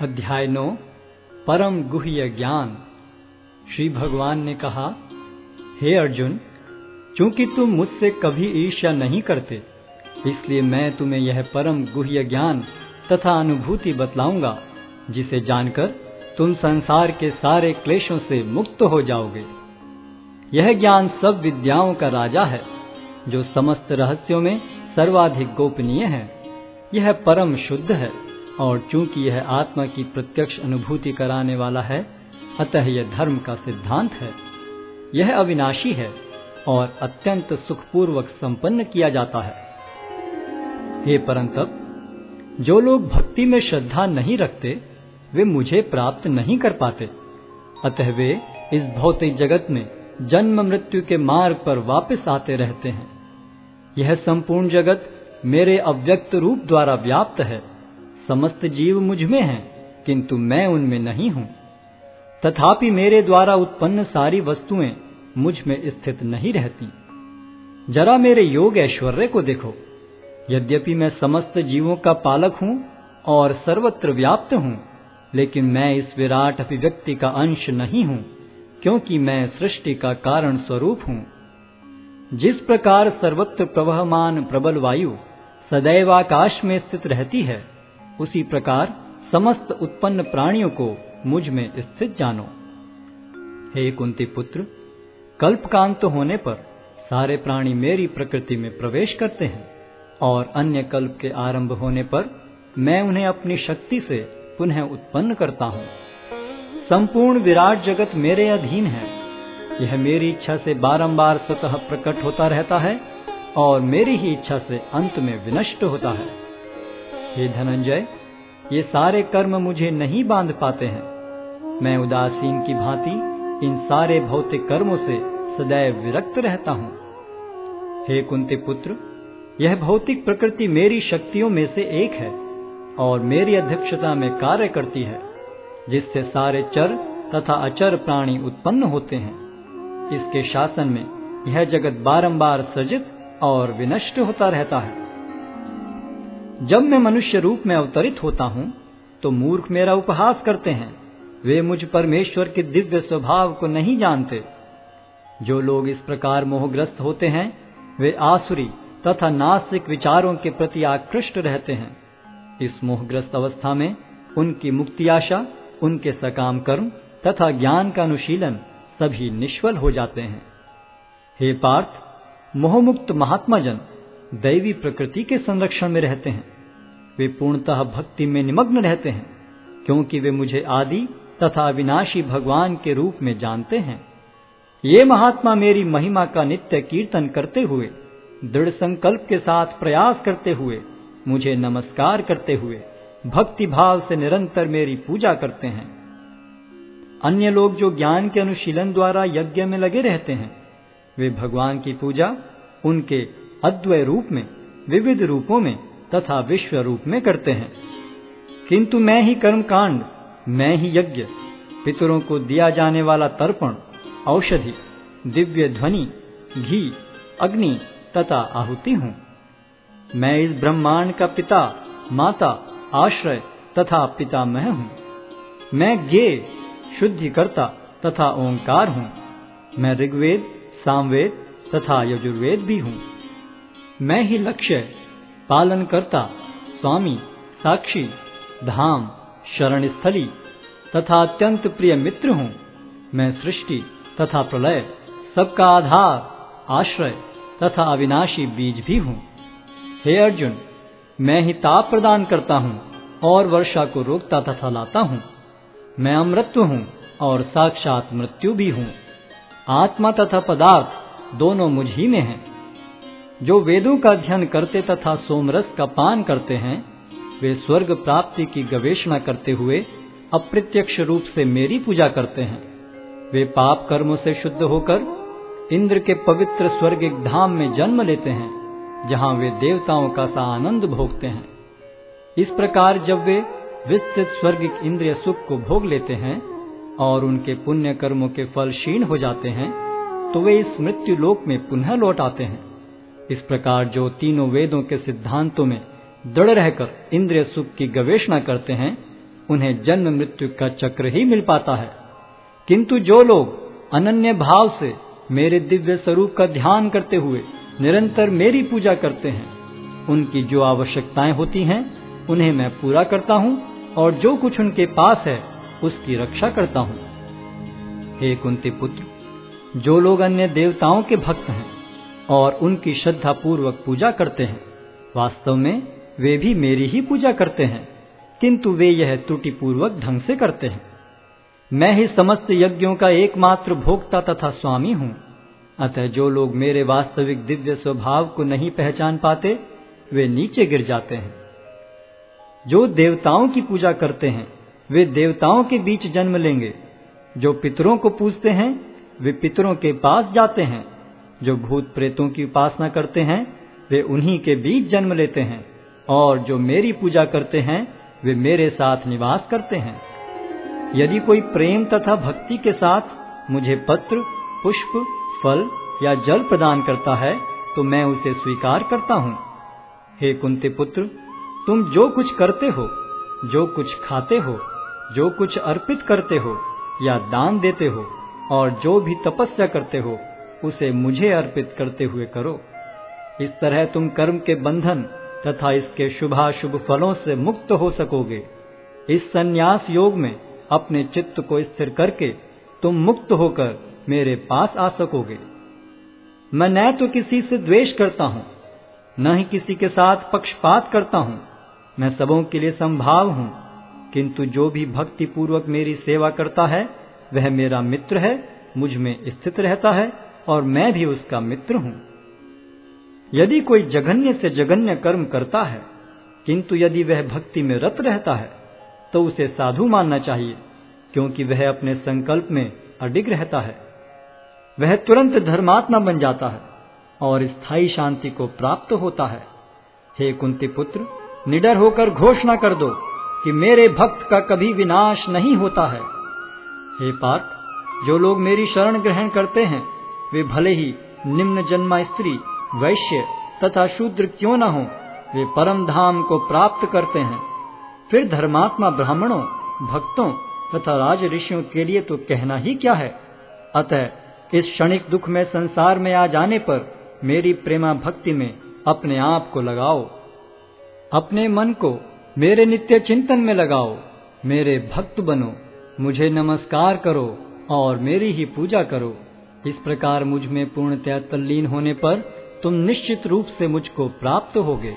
अध्याय नौ, परम गुह्य ज्ञान। श्री भगवान ने कहा, हे अर्जुन, चूँकि तुम मुझसे कभी ईर्ष्या नहीं करते, इसलिए मैं तुम्हें यह परम गुह्य ज्ञान तथा अनुभूति बतलाऊँगा, जिसे जानकर तुम संसार के सारे क्लेशों से मुक्त हो जाओगे। यह ज्ञान सब विद्याओं का राजा है, जो समस्त रहस्यों में सर्वाधिक गोपनीय है। यह परम शुद्ध है। और चूँकि यह आत्मा की प्रत्यक्ष अनुभूति कराने वाला है, अतः यह धर्म का सिद्धांत है। यह अविनाशी है और अत्यंत सुखपूर्वक संपन्न किया जाता है। हे परंतप, जो लोग भक्ति में श्रद्धा नहीं रखते, वे मुझे प्राप्त नहीं कर पाते। अतः वे इस भौतिक जगत में जन्म मृत्यु के मार्ग पर वापस आते रहते हैं। यह संपूर्ण जगत मेरे अव्यक्त रूप द्वारा व्याप्त है। समस्त जीव मुझमें हैं, किंतु मैं उनमें नहीं हूँ। तथापि मेरे द्वारा उत्पन्न सारी वस्तुएँ मुझमें स्थित नहीं रहती। जरा मेरे योग ऐश्वर्य को देखो। यद्यपि मैं समस्त जीवों का पालक हूँ और सर्वत्र व्याप्त हूँ, लेकिन मैं इस विराट अभिव्यक्ति का अंश नहीं हूँ, क्योंकि मैं सृष्टि का कारण स्वरूप हूँ। जिस प्रकार सर्वत्र प्रवहमान प्रबल वायु सदैव आकाश में स्थित रहती है उसी प्रकार समस्त उत्पन्न प्राणियों को मुझमें स्थित जानो। हे कुंती पुत्र, कल्पकांत होने पर सारे प्राणी मेरी प्रकृति में प्रवेश करते हैं और अन्य कल्प के आरंभ होने पर मैं उन्हें अपनी शक्ति से पुनः उत्पन्न करता हूँ। संपूर्ण विराट जगत मेरे अधीन है। यह मेरी इच्छा से बारंबार स्वतः प्रकट होता रहता है और मेरी ही इच्छा से अंत में विनष्ट होता है। हे धनंजय, ये सारे कर्म मुझे नहीं बाँध पाते हैं। मैं उदासीन की भांति इन सारे भौतिक कर्मों से सदैव विरक्त रहता हूँ। हे कुंती पुत्र, यह भौतिक प्रकृति मेरी शक्तियों में से एक है और मेरी अध्यक्षता में कार्य करती है, जिससे सारे चर तथा अचर प्राणी उत्पन्न होते हैं। इसके शासन में यह जगत बारंबार सृजित और विनष्ट होता रहता है। जब मैं मनुष्य रूप में अवतरित होता हूँ तो मूर्ख मेरा उपहास करते हैं। वे मुझ परमेश्वर के दिव्य स्वभाव को नहीं जानते। जो लोग इस प्रकार मोहग्रस्त होते हैं, वे आसुरी तथा नास्तिक विचारों के प्रति आकृष्ट रहते हैं। इस मोहग्रस्त अवस्था में उनकी मुक्ति आशा, उनके सकाम कर्म तथा ज्ञान का अनुशीलन सभी निष्फल हो जाते हैं। हे पार्थ, मोहमुक्त महात्मा जन दैवी प्रकृति के संरक्षण में रहते हैं। वे पूर्णतः भक्ति में निमग्न रहते हैं, क्योंकि वे मुझे आदि तथा अविनाशी भगवान के रूप में जानते हैं। ये महात्मा मेरी महिमा का नित्य कीर्तन करते हुए, दृढ़ संकल्प के साथ प्रयास करते हुए, मुझे नमस्कार करते हुए भक्ति भाव से निरंतर मेरी पूजा करते हैं। अन्य लोग जो ज्ञान के अनुशीलन द्वारा यज्ञ में लगे रहते हैं, वे भगवान की पूजा, उनके अद्वय रूप में, विविध रूपों में तथा विश्व रूप में करते हैं। किंतु मैं ही कर्म कांड मैं ही यज्ञ, पितरों को दिया जाने वाला तर्पण, औषधि, दिव्य ध्वनि, घी, अग्नि तथा आहुति हूँ। मैं इस ब्रह्मांड का पिता, माता, आश्रय तथा पिता पितामह हूँ। मैं गे शुद्धिकर्ता तथा ओंकार हूँ। मैं ऋग्वेद, सामवेद तथा यजुर्वेद भी हूँ। मैं ही लक्ष्य, पालन करता, स्वामी, साक्षी, धाम शरण स्थली तथा अत्यंत प्रिय मित्र हूँ। मैं सृष्टि तथा प्रलय, सबका आधार, आश्रय तथा अविनाशी बीज भी हूँ। हे अर्जुन, मैं ही ताप प्रदान करता हूँ और वर्षा को रोकता तथा लाता हूँ। मैं अमृत्व हूँ और साक्षात मृत्यु भी हूँ। आत्मा तथा पदार्थ दोनों मुझ ही में हैं। जो वेदों का अध्ययन करते तथा सोमरस का पान करते हैं, वे स्वर्ग प्राप्ति की गवेषणा करते हुए अप्रत्यक्ष रूप से मेरी पूजा करते हैं। वे पाप कर्मों से शुद्ध होकर इंद्र के पवित्र स्वर्गिक धाम में जन्म लेते हैं, जहाँ वे देवताओं का सा आनंद भोगते हैं। इस प्रकार जब वे विस्तृत स्वर्गिक इंद्रिय सुख को भोग लेते हैं और उनके पुण्य कर्मों के फल क्षीण हो जाते हैं तो वे इस मृत्यु लोक में पुनः लौट आते हैं। इस प्रकार जो तीनों वेदों के सिद्धांतों में दृढ़ रहकर इंद्रिय सुख की गवेषणा करते हैं, उन्हें जन्म मृत्यु का चक्र ही मिल पाता है। किंतु जो लोग अनन्य भाव से मेरे दिव्य स्वरूप का ध्यान करते हुए निरंतर मेरी पूजा करते हैं, उनकी जो आवश्यकताएँ होती हैं, उन्हें मैं पूरा करता हूँ और जो कुछ उनके पास है, उसकी रक्षा करता हूँ। हे कुंती पुत्र, जो लोग अन्य देवताओं के भक्त हैं और उनकी श्रद्धा पूर्वक पूजा करते हैं। वास्तव में वे भी मेरी ही पूजा करते हैं, किंतु वे यह त्रुटिपूर्वक ढंग से करते हैं। मैं ही समस्त यज्ञों का एकमात्र भोक्ता तथा स्वामी हूँ। अतः जो लोग मेरे वास्तविक दिव्य स्वभाव को नहीं पहचान पाते, वे नीचे गिर जाते हैं। जो देवताओं की पूजा करते हैं, वे देवताओं के बीच जन्म लेंगे। जो पितरों को पूजते हैं, वे पितरों के पास जाते हैं। जो भूत प्रेतों की उपासना करते हैं, वे उन्हीं के बीच जन्म लेते हैं, और जो मेरी पूजा करते हैं, वे मेरे साथ निवास करते हैं। यदि कोई प्रेम तथा भक्ति के साथ मुझे पत्र, पुष्प, फल या जल प्रदान करता है तो मैं उसे स्वीकार करता हूँ। हे कुंती पुत्र, तुम जो कुछ करते हो, जो कुछ खाते हो, जो कुछ अर्पित करते हो या दान देते हो, और जो भी तपस्या करते हो उसे मुझे अर्पित करते हुए करो। इस तरह तुम कर्म के बंधन तथा इसके शुभाशुभ फलों से मुक्त हो सकोगे। इस संन्यास योग में अपने चित्त को स्थिर करके तुम मुक्त होकर मेरे पास आ सकोगे। मैं न तो किसी से द्वेष करता हूँ, न ही किसी के साथ पक्षपात करता हूँ। मैं सबों के लिए संभाव हूँ, किंतु जो भी भक्ति पूर्वक मेरी सेवा करता है, वह मेरा मित्र है, मुझमें स्थित रहता है। और मैं भी उसका मित्र हूँ। यदि कोई जघन्य से जघन्य कर्म करता है, किंतु यदि वह भक्ति में रत रहता है तो उसे साधु मानना चाहिए, क्योंकि वह अपने संकल्प में अडिग रहता है। वह तुरंत धर्मात्मा बन जाता है और स्थायी शांति को प्राप्त होता है। हे कुंती पुत्र, निडर होकर घोषणा कर दो कि मेरे भक्त का कभी विनाश नहीं होता है। हे पार्थ, जो लोग मेरी शरण ग्रहण करते हैं वे भले ही निम्न जन्मा स्त्री, वैश्य तथा शूद्र क्यों न हो, वे परम धाम को प्राप्त करते हैं। फिर धर्मात्मा ब्राह्मणों, भक्तों तथा राज ऋषियों के लिए तो कहना ही क्या है? अतः इस क्षणिक दुख में संसार में आ जाने पर मेरी प्रेमा भक्ति में अपने आप को लगाओ। अपने मन को मेरे नित्य चिंतन में लगाओ। मेरे भक्त बनो, मुझे नमस्कार करो और मेरी ही पूजा करो। इस प्रकार मुझमें पूर्णतया तल्लीन होने पर तुम निश्चित रूप से मुझको प्राप्त होगे।